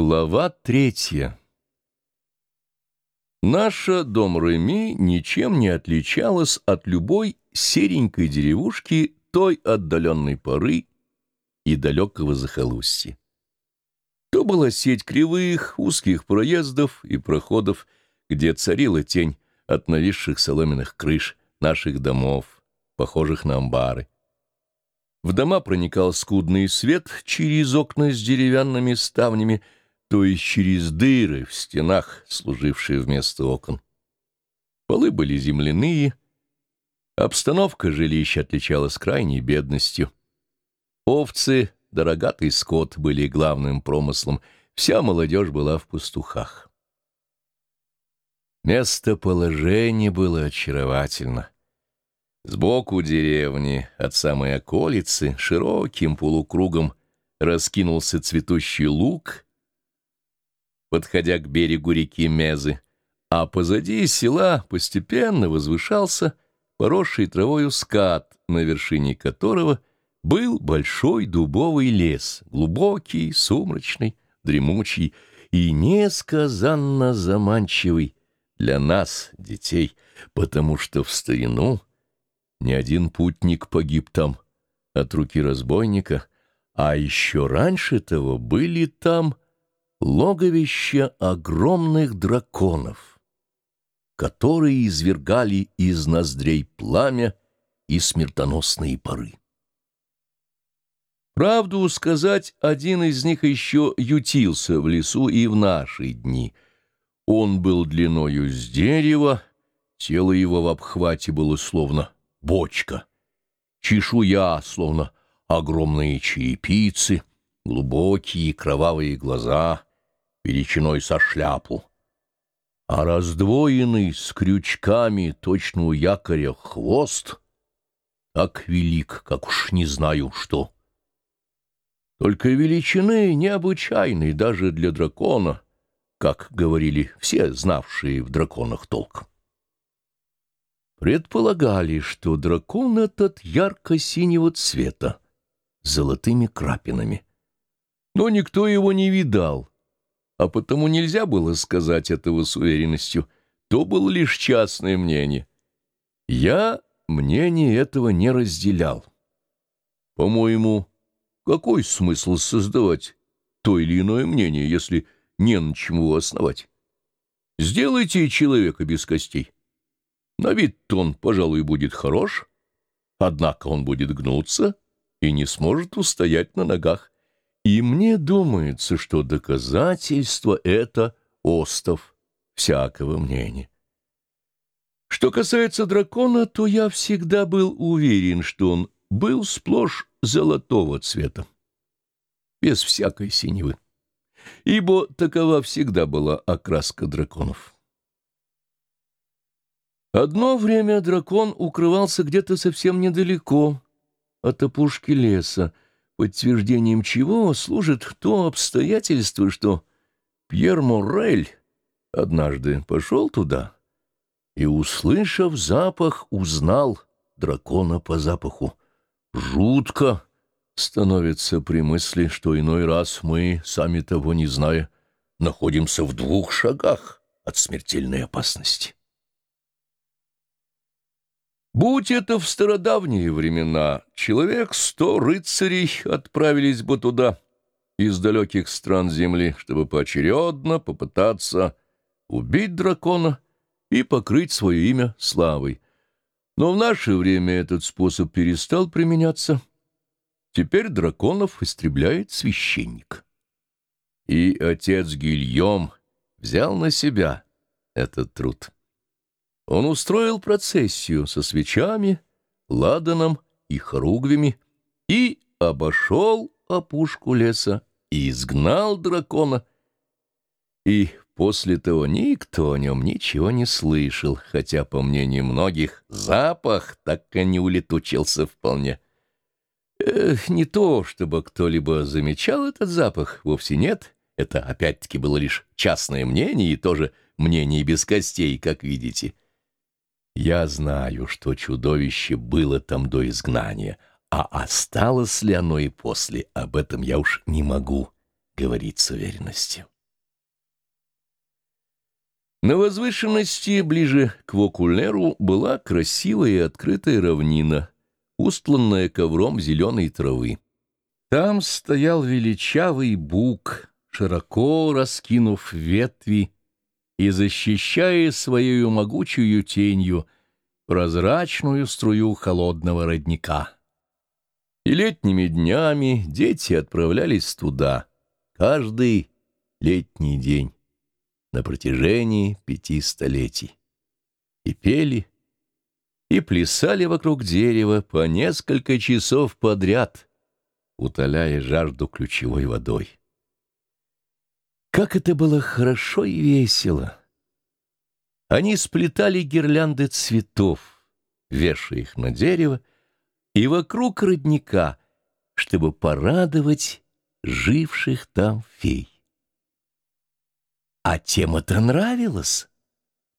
Глава третья Наша дом Реми ничем не отличалась от любой серенькой деревушки той отдаленной поры и далекого захолустья. То была сеть кривых, узких проездов и проходов, где царила тень от нависших соломенных крыш наших домов, похожих на амбары. В дома проникал скудный свет через окна с деревянными ставнями, то есть через дыры в стенах, служившие вместо окон. Полы были земляные, обстановка жилища отличалась крайней бедностью. Овцы, дорогатый скот были главным промыслом, вся молодежь была в пастухах. Местоположение было очаровательно. Сбоку деревни, от самой околицы, широким полукругом раскинулся цветущий луг — подходя к берегу реки Мезы, а позади села постепенно возвышался поросший травою скат, на вершине которого был большой дубовый лес, глубокий, сумрачный, дремучий и несказанно заманчивый для нас, детей, потому что в старину ни один путник погиб там от руки разбойника, а еще раньше того были там логовище огромных драконов, которые извергали из ноздрей пламя и смертоносные пары. Правду сказать, один из них еще ютился в лесу и в наши дни. Он был длиною с дерева, тело его в обхвате было словно бочка, чешуя, словно огромные черепицы, глубокие кровавые глаза — величиной со шляпу, а раздвоенный с крючками точно у якоря хвост так велик, как уж не знаю что. Только величины необычайной даже для дракона, как говорили все знавшие в драконах толк. Предполагали, что дракон этот ярко-синего цвета, с золотыми крапинами. Но никто его не видал, а потому нельзя было сказать этого с уверенностью. То было лишь частное мнение. Я мнение этого не разделял. По-моему, какой смысл создавать то или иное мнение, если не на чему его основать? Сделайте человека без костей. На вид он, пожалуй, будет хорош, однако он будет гнуться и не сможет устоять на ногах. И мне думается, что доказательство — это остов всякого мнения. Что касается дракона, то я всегда был уверен, что он был сплошь золотого цвета, без всякой синевы, ибо такова всегда была окраска драконов. Одно время дракон укрывался где-то совсем недалеко от опушки леса, подтверждением чего служит то обстоятельство, что Пьер Моррель однажды пошел туда и, услышав запах, узнал дракона по запаху. Жутко становится при мысли, что иной раз мы, сами того не зная, находимся в двух шагах от смертельной опасности. Будь это в стародавние времена, человек сто рыцарей отправились бы туда, из далеких стран земли, чтобы поочередно попытаться убить дракона и покрыть свое имя славой. Но в наше время этот способ перестал применяться. Теперь драконов истребляет священник. И отец Гильем взял на себя этот труд. Он устроил процессию со свечами, ладаном и хоругвями и обошел опушку леса и изгнал дракона. И после того никто о нем ничего не слышал, хотя, по мнению многих, запах так и не улетучился вполне. Эх, не то, чтобы кто-либо замечал этот запах, вовсе нет. Это, опять-таки, было лишь частное мнение и тоже мнение без костей, как видите. Я знаю, что чудовище было там до изгнания, а осталось ли оно и после, об этом я уж не могу говорит с уверенностью. На возвышенности, ближе к Вокулеру, была красивая и открытая равнина, устланная ковром зеленой травы. Там стоял величавый бук, широко раскинув ветви и защищая своей могучую тенью прозрачную струю холодного родника. И летними днями дети отправлялись туда, каждый летний день на протяжении пяти столетий. И пели, и плясали вокруг дерева по несколько часов подряд, утоляя жажду ключевой водой. Как это было хорошо и весело! Они сплетали гирлянды цветов, вешая их на дерево, и вокруг родника, чтобы порадовать живших там фей. А тем это нравилось,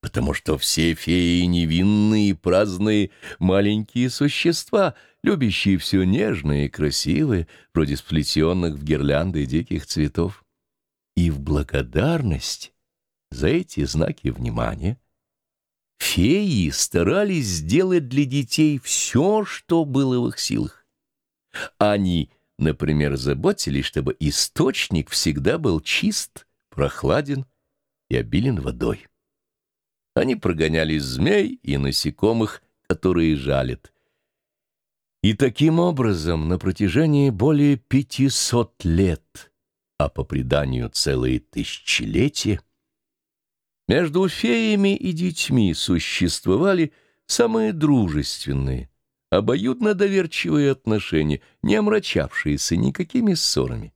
потому что все феи невинные, праздные, маленькие существа, любящие все нежное и красивое, вроде сплетенных в гирлянды диких цветов. И в благодарность за эти знаки внимания феи старались сделать для детей все, что было в их силах. Они, например, заботились, чтобы источник всегда был чист, прохладен и обилен водой. Они прогоняли змей и насекомых, которые жалят. И таким образом на протяжении более пятисот лет, а по преданию целые тысячелетия, между феями и детьми существовали самые дружественные, обоюдно доверчивые отношения, не омрачавшиеся никакими ссорами.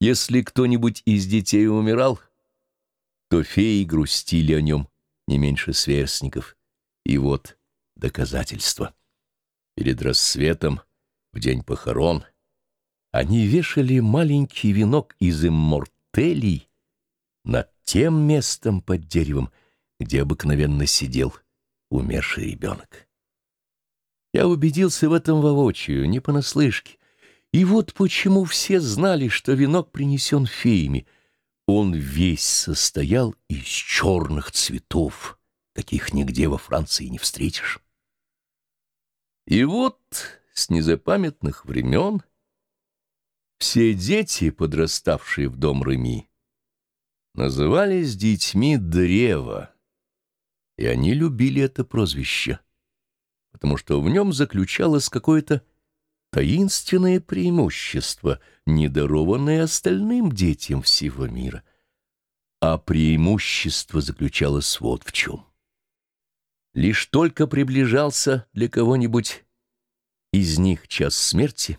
Если кто-нибудь из детей умирал, то феи грустили о нем не меньше сверстников. И вот доказательство. Перед рассветом, в день похорон, они вешали маленький венок из иммортелей над тем местом под деревом, где обыкновенно сидел умерший ребенок. Я убедился в этом воочию, не понаслышке. И вот почему все знали, что венок принесен феями — он весь состоял из черных цветов, каких нигде во Франции не встретишь. И вот с незапамятных времен все дети, подраставшие в дом Реми, назывались детьми древа, и они любили это прозвище, потому что в нем заключалось какое-то таинственное преимущество, недарованное остальным детям всего мира. А преимущество заключалось вот в чем. Лишь только приближался для кого-нибудь из них час смерти,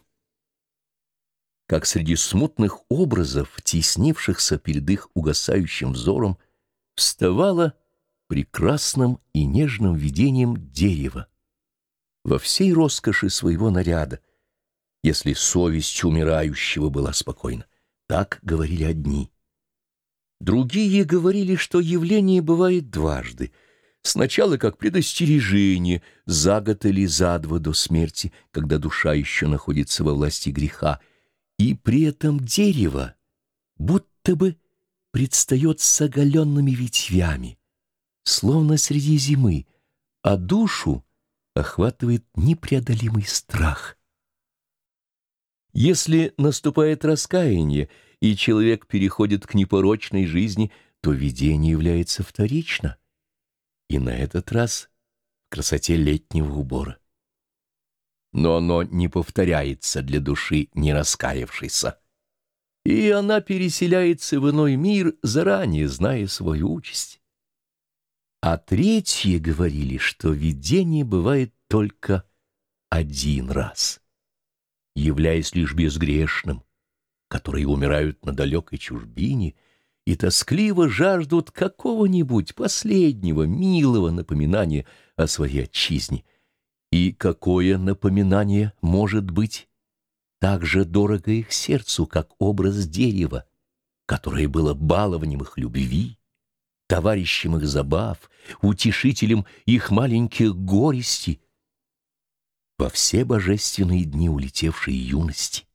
как среди смутных образов, теснившихся перед их угасающим взором, вставало прекрасным и нежным видением дерева во всей роскоши своего наряда, если совесть умирающего была спокойна. Так говорили одни. Другие говорили, что явление бывает дважды. Сначала как предостережение, за год или за два до смерти, когда душа еще находится во власти греха, и при этом дерево будто бы предстает с оголенными ветвями, словно среди зимы, а душу охватывает непреодолимый страх — если наступает раскаяние, и человек переходит к непорочной жизни, то видение является вторично, и на этот раз в красоте летнего убора. Но оно не повторяется для души не раскаявшейся, и она переселяется в иной мир, заранее зная свою участь. А третьи говорили, что видение бывает только один раз — являясь лишь безгрешным, которые умирают на далекой чужбине и тоскливо жаждут какого-нибудь последнего милого напоминания о своей отчизне. И какое напоминание может быть так же дорого их сердцу, как образ дерева, которое было баловнем их любви, товарищем их забав, утешителем их маленьких горестей, во все божественные дни улетевшей юности.